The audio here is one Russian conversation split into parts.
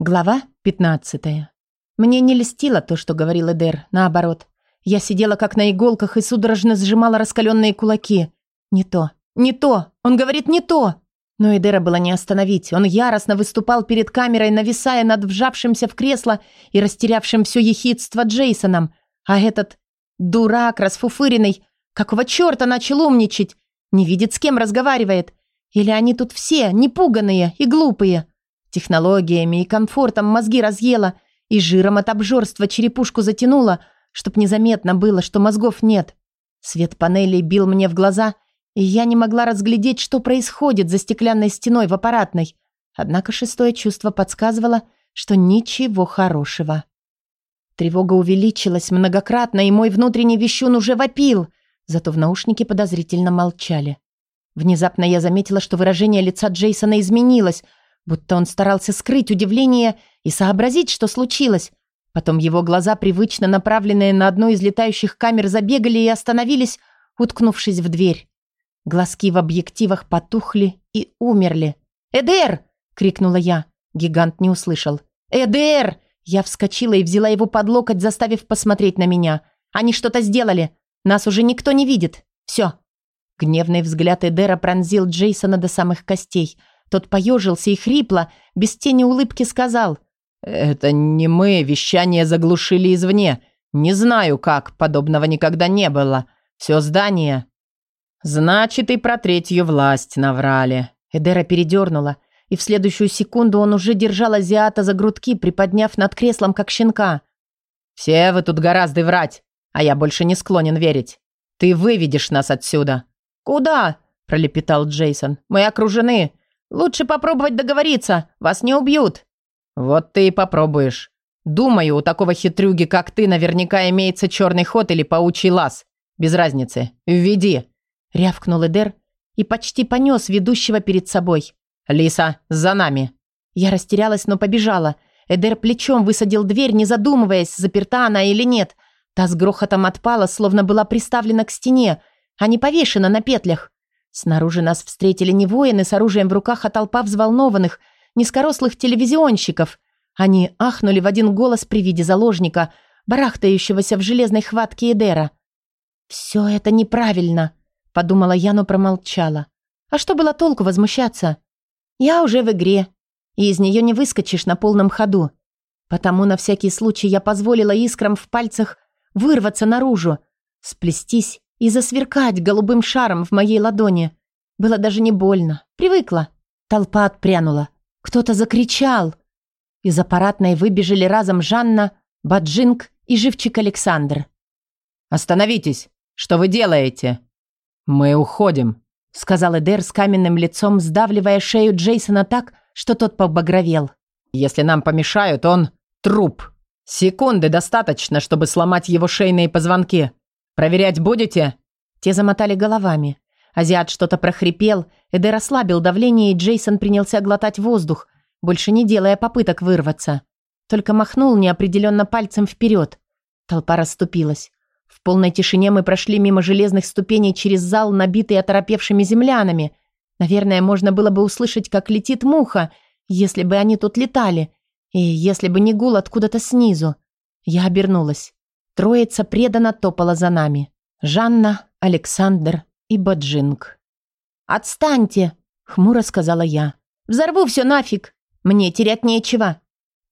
Глава 15. Мне не льстило то, что говорил Эдер, наоборот. Я сидела как на иголках и судорожно сжимала раскаленные кулаки. Не то, не то, он говорит не то. Но Эдера было не остановить. Он яростно выступал перед камерой, нависая над вжавшимся в кресло и растерявшим все ехидство Джейсоном. А этот дурак расфуфыренный, какого черта начал умничать? Не видит, с кем разговаривает. Или они тут все непуганные и глупые? Технологиями и комфортом мозги разъела и жиром от обжорства черепушку затянула, чтоб незаметно было, что мозгов нет. Свет панелей бил мне в глаза, и я не могла разглядеть, что происходит за стеклянной стеной в аппаратной. Однако шестое чувство подсказывало, что ничего хорошего. Тревога увеличилась многократно, и мой внутренний вещун уже вопил, зато в наушнике подозрительно молчали. Внезапно я заметила, что выражение лица Джейсона изменилось – будто он старался скрыть удивление и сообразить, что случилось. Потом его глаза, привычно направленные на одну из летающих камер, забегали и остановились, уткнувшись в дверь. Глазки в объективах потухли и умерли. «Эдер!» — крикнула я. Гигант не услышал. «Эдер!» Я вскочила и взяла его под локоть, заставив посмотреть на меня. «Они что-то сделали. Нас уже никто не видит. Все». Гневный взгляд Эдера пронзил Джейсона до самых костей — тот поежился и хрипло, без тени улыбки сказал. «Это не мы, вещание заглушили извне. Не знаю как, подобного никогда не было. Все здание». «Значит, и про третью власть наврали». Эдера передернула, и в следующую секунду он уже держал азиата за грудки, приподняв над креслом, как щенка. «Все вы тут гораздо врать, а я больше не склонен верить. Ты выведешь нас отсюда». «Куда?» – пролепетал Джейсон. «Мы окружены. Лучше попробовать договориться, вас не убьют». «Вот ты и попробуешь. Думаю, у такого хитрюги, как ты, наверняка имеется черный ход или паучий лаз. Без разницы. Введи». Рявкнул Эдер и почти понес ведущего перед собой. «Лиса, за нами!» Я растерялась, но побежала. Эдер плечом высадил дверь, не задумываясь, заперта она или нет. Та с грохотом отпала, словно была приставлена к стене, а не повешена на петлях. Снаружи нас встретили не воины с оружием в руках, а толпа взволнованных, низкорослых телевизионщиков. Они ахнули в один голос при виде заложника, барахтающегося в железной хватке Эдера. «Все это неправильно», — подумала я, но промолчала. «А что было толку возмущаться? Я уже в игре, и из нее не выскочишь на полном ходу. Потому на всякий случай я позволила искрам в пальцах вырваться наружу, сплестись и засверкать голубым шаром в моей ладони. Было даже не больно. Привыкла. Толпа отпрянула. Кто-то закричал. Из аппаратной выбежали разом Жанна, Баджинг и живчик Александр. «Остановитесь! Что вы делаете?» «Мы уходим», — сказал Эдер с каменным лицом, сдавливая шею Джейсона так, что тот побагровел. «Если нам помешают, он труп. Секунды достаточно, чтобы сломать его шейные позвонки. «Проверять будете?» Те замотали головами. Азиат что-то прохрипел, Эдер ослабил давление, и Джейсон принялся глотать воздух, больше не делая попыток вырваться. Только махнул неопределенно пальцем вперед. Толпа расступилась. В полной тишине мы прошли мимо железных ступеней через зал, набитый оторопевшими землянами. Наверное, можно было бы услышать, как летит муха, если бы они тут летали, и если бы не гул откуда-то снизу. Я обернулась. Троица преданно топала за нами. Жанна, Александр и Баджинг. «Отстаньте!» — хмуро сказала я. «Взорву все нафиг! Мне терять нечего!»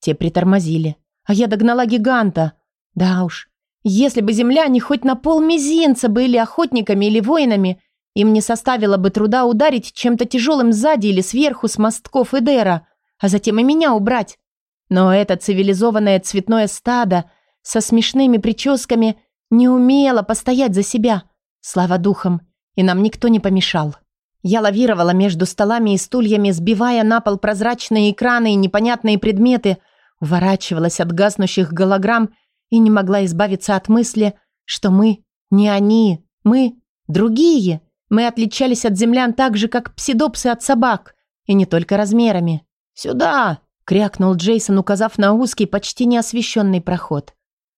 Те притормозили, а я догнала гиганта. Да уж, если бы земляне хоть на пол мизинца были охотниками или воинами, им не составило бы труда ударить чем-то тяжелым сзади или сверху с мостков Эдера, а затем и меня убрать. Но это цивилизованное цветное стадо со смешными прическами, не умела постоять за себя. Слава духам, и нам никто не помешал. Я лавировала между столами и стульями, сбивая на пол прозрачные экраны и непонятные предметы, уворачивалась от гаснущих голограмм и не могла избавиться от мысли, что мы не они, мы другие. Мы отличались от землян так же, как псидопсы от собак, и не только размерами. «Сюда!» — крякнул Джейсон, указав на узкий, почти неосвещенный проход.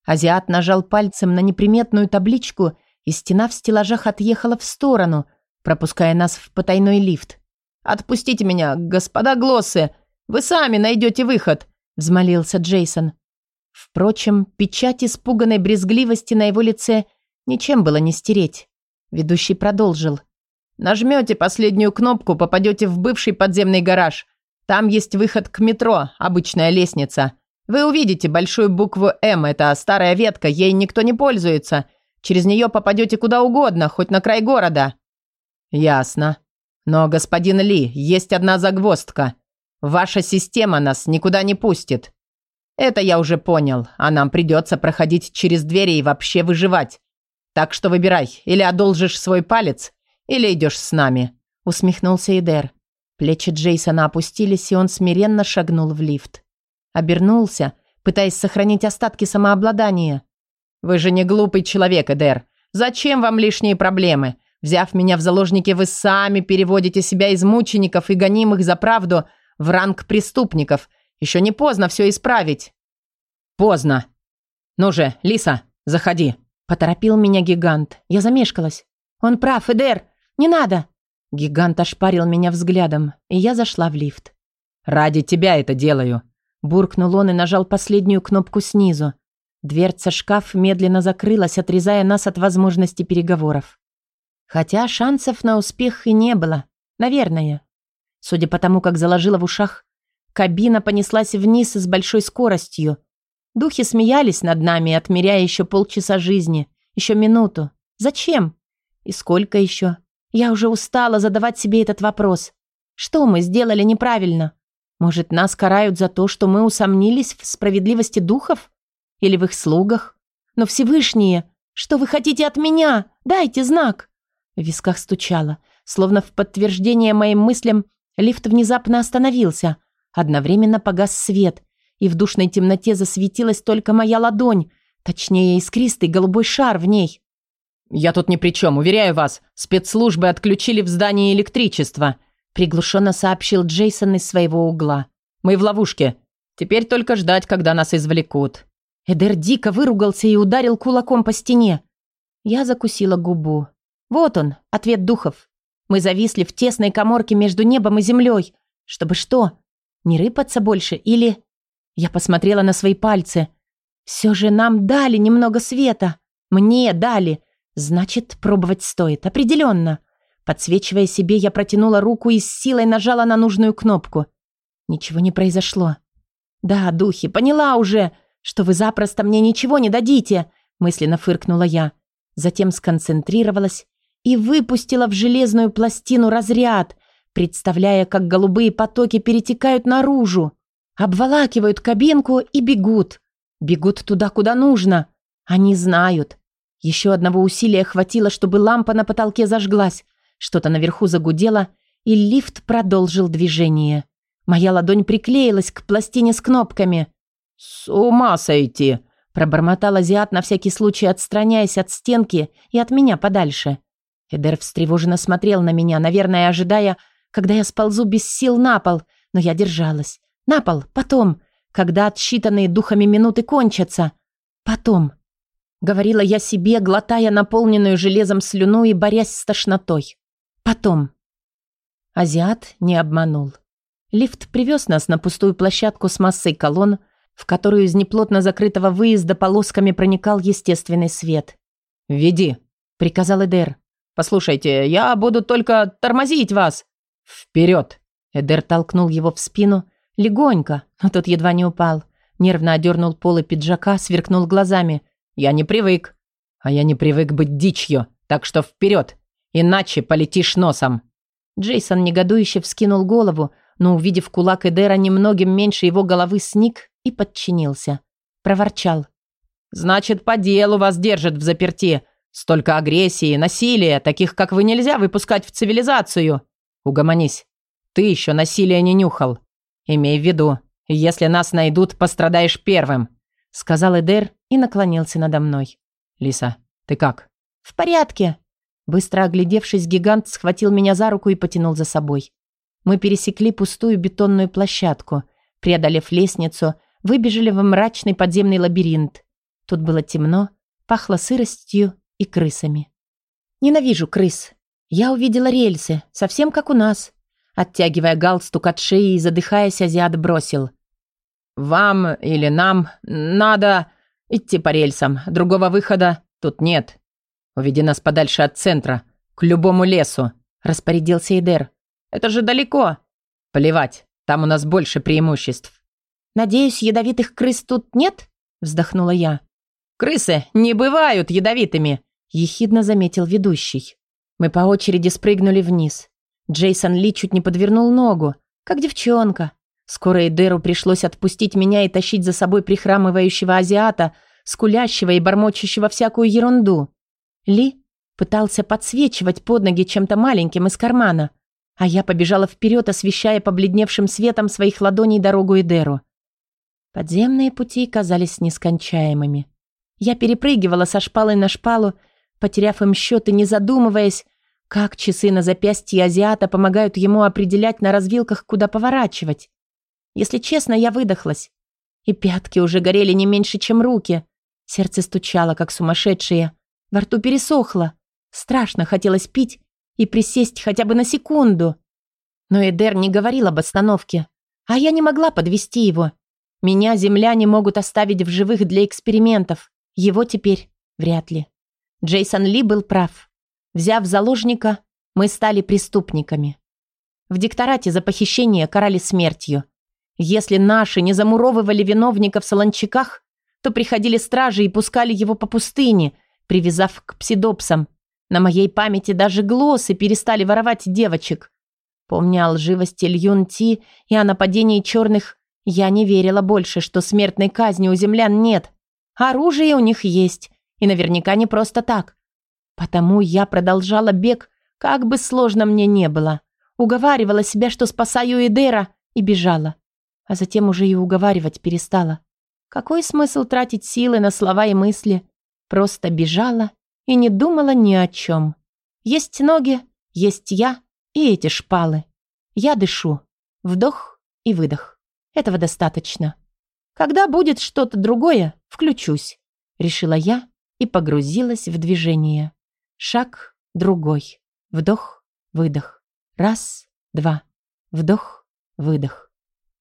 Азиат нажал пальцем на неприметную табличку, и стена в стеллажах отъехала в сторону, пропуская нас в потайной лифт. «Отпустите меня, господа Глоссы! Вы сами найдете выход! взмолился Джейсон. Впрочем, печать испуганной брезгливости на его лице ничем было не стереть. Ведущий продолжил. «Нажмете последнюю кнопку, попадете в бывший подземный гараж. Там есть выход к метро, обычная лестница. Вы увидите большую букву «М», это старая ветка, ей никто не пользуется. Через нее попадете куда угодно, хоть на край города». «Ясно. Но, господин Ли, есть одна загвоздка. Ваша система нас никуда не пустит. Это я уже понял, а нам придется проходить через двери и вообще выживать. Так что выбирай, или одолжишь свой палец, или идешь с нами», — усмехнулся Идер. Плечи Джейсона опустились, и он смиренно шагнул в лифт. Обернулся, пытаясь сохранить остатки самообладания. «Вы же не глупый человек, Эдер. Зачем вам лишние проблемы? Взяв меня в заложники, вы сами переводите себя из мучеников и гонимых за правду в ранг преступников. Еще не поздно все исправить». «Поздно. Ну же, Лиса, заходи», – поторопил меня гигант. Я замешкалась. «Он прав, Эдер. Не надо!» Гигант ошпарил меня взглядом, и я зашла в лифт. «Ради тебя это делаю!» Буркнул он и нажал последнюю кнопку снизу. Дверца шкаф медленно закрылась, отрезая нас от возможности переговоров. Хотя шансов на успех и не было. Наверное. Судя по тому, как заложила в ушах, кабина понеслась вниз с большой скоростью. Духи смеялись над нами, отмеряя еще полчаса жизни, еще минуту. Зачем? И сколько еще? Я уже устала задавать себе этот вопрос. Что мы сделали неправильно? Может, нас карают за то, что мы усомнились в справедливости духов? Или в их слугах? Но Всевышние, что вы хотите от меня? Дайте знак!» В висках стучало. Словно в подтверждение моим мыслям, лифт внезапно остановился. Одновременно погас свет, и в душной темноте засветилась только моя ладонь, точнее, искристый голубой шар в ней. «Я тут ни при чем, уверяю вас. Спецслужбы отключили в здании электричество», приглушенно сообщил Джейсон из своего угла. «Мы в ловушке. Теперь только ждать, когда нас извлекут». Эдер дико выругался и ударил кулаком по стене. Я закусила губу. Вот он, ответ духов. Мы зависли в тесной коморке между небом и землей. Чтобы что? Не рыпаться больше или... Я посмотрела на свои пальцы. Все же нам дали немного света. Мне дали. Значит, пробовать стоит. Определенно. Подсвечивая себе, я протянула руку и с силой нажала на нужную кнопку. Ничего не произошло. «Да, духи, поняла уже, что вы запросто мне ничего не дадите», мысленно фыркнула я. Затем сконцентрировалась и выпустила в железную пластину разряд, представляя, как голубые потоки перетекают наружу, обволакивают кабинку и бегут. Бегут туда, куда нужно. Они знают, еще одного усилия хватило, чтобы лампа на потолке зажглась. Что-то наверху загудело, и лифт продолжил движение. Моя ладонь приклеилась к пластине с кнопками. «С ума сойти!» – пробормотал азиат на всякий случай, отстраняясь от стенки и от меня подальше. Эдер встревоженно смотрел на меня, наверное, ожидая, когда я сползу без сил на пол, но я держалась. На пол, потом, когда отсчитанные духами минуты кончатся. Потом. Говорила я себе, глотая наполненную железом слюну и борясь с тошнотой. Потом. Азиат не обманул. Лифт привез нас на пустую площадку с массой колонн, в которую из неплотно закрытого выезда полосками проникал естественный свет. «Веди», — приказал Эдер. «Послушайте, я буду только тормозить вас». «Вперед!» Эдер толкнул его в спину, легонько, но тот едва не упал. Нервно одернул полы пиджака, сверкнул глазами. Я не привык. А я не привык быть дичью, так что вперед, иначе полетишь носом. Джейсон негодующе вскинул голову, но, увидев кулак Эдера немногим меньше его головы, сник и подчинился. Проворчал. «Значит, по делу вас держат в заперти. Столько агрессии, насилия, таких, как вы, нельзя выпускать в цивилизацию. Угомонись. Ты еще насилия не нюхал. Имей в виду, если нас найдут, пострадаешь первым сказал Эдер и наклонился надо мной. «Лиса, ты как?» «В порядке». Быстро оглядевшись, гигант схватил меня за руку и потянул за собой. Мы пересекли пустую бетонную площадку, преодолев лестницу, выбежали в мрачный подземный лабиринт. Тут было темно, пахло сыростью и крысами. Ненавижу крыс. Я увидела рельсы, совсем как у нас. Оттягивая галстук от шеи и задыхаясь, азиат бросил. вам или нам надо идти по рельсам. Другого выхода тут нет. Уведи нас подальше от центра, к любому лесу», – распорядился Эдер. «Это же далеко». «Плевать, там у нас больше преимуществ». «Надеюсь, ядовитых крыс тут нет?» – вздохнула я. «Крысы не бывают ядовитыми», – ехидно заметил ведущий. Мы по очереди спрыгнули вниз. Джейсон Ли чуть не подвернул ногу, как девчонка. Скоро Эдеру пришлось отпустить меня и тащить за собой прихрамывающего азиата, скулящего и бормочущего всякую ерунду. Ли пытался подсвечивать под ноги чем-то маленьким из кармана, а я побежала вперед, освещая побледневшим светом своих ладоней дорогу Эдеру. Подземные пути казались нескончаемыми. Я перепрыгивала со шпалы на шпалу, потеряв им счет и не задумываясь, как часы на запястье азиата помогают ему определять на развилках, куда поворачивать. Если честно, я выдохлась. И пятки уже горели не меньше, чем руки. Сердце стучало, как сумасшедшее. Во рту пересохло. Страшно хотелось пить и присесть хотя бы на секунду. Но Эдер не говорил об остановке, а я не могла подвести его. Меня земляне могут оставить в живых для экспериментов. Его теперь вряд ли. Джейсон Ли был прав. Взяв заложника, мы стали преступниками. В дикторате за похищение карали смертью. Если наши не замуровывали виновника в солончаках, то приходили стражи и пускали его по пустыне, привязав к псидопсам. На моей памяти даже глоссы перестали воровать девочек. Помня о лживости Льюн Ти и о нападении черных, я не верила больше, что смертной казни у землян нет. Оружие у них есть, и наверняка не просто так. Потому я продолжала бег, как бы сложно мне не было. Уговаривала себя, что спасаю Эдера, и бежала. А затем уже и уговаривать перестала. Какой смысл тратить силы на слова и мысли? Просто бежала и не думала ни о чем. Есть ноги, есть я и эти шпалы. Я дышу. Вдох и выдох. Этого достаточно. Когда будет что-то другое, включусь. Решила я и погрузилась в движение. Шаг другой. Вдох, выдох. Раз, два. Вдох, выдох.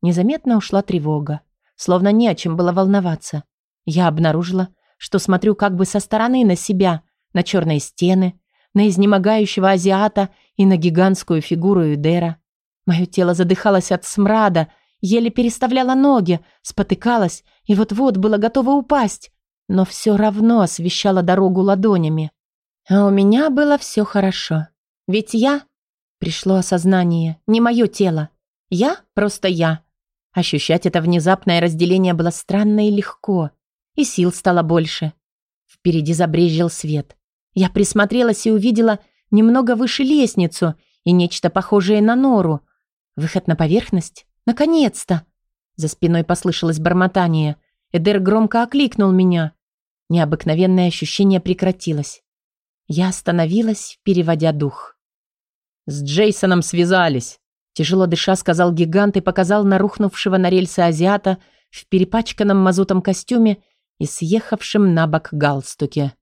Незаметно ушла тревога. Словно не о чем было волноваться. Я обнаружила, что смотрю как бы со стороны на себя, на черные стены, на изнемогающего азиата и на гигантскую фигуру Эдера. Мое тело задыхалось от смрада, еле переставляла ноги, спотыкалась и вот-вот было готово упасть но все равно освещала дорогу ладонями. А у меня было все хорошо. Ведь я... Пришло осознание, не мое тело. Я просто я. Ощущать это внезапное разделение было странно и легко. И сил стало больше. Впереди забрезжил свет. Я присмотрелась и увидела немного выше лестницу и нечто похожее на нору. Выход на поверхность? Наконец-то! За спиной послышалось бормотание. Эдер громко окликнул меня. Необыкновенное ощущение прекратилось. Я остановилась, переводя дух. «С Джейсоном связались», – тяжело дыша сказал гигант и показал на рухнувшего на рельсы азиата в перепачканном мазутом костюме и съехавшем на бок галстуке.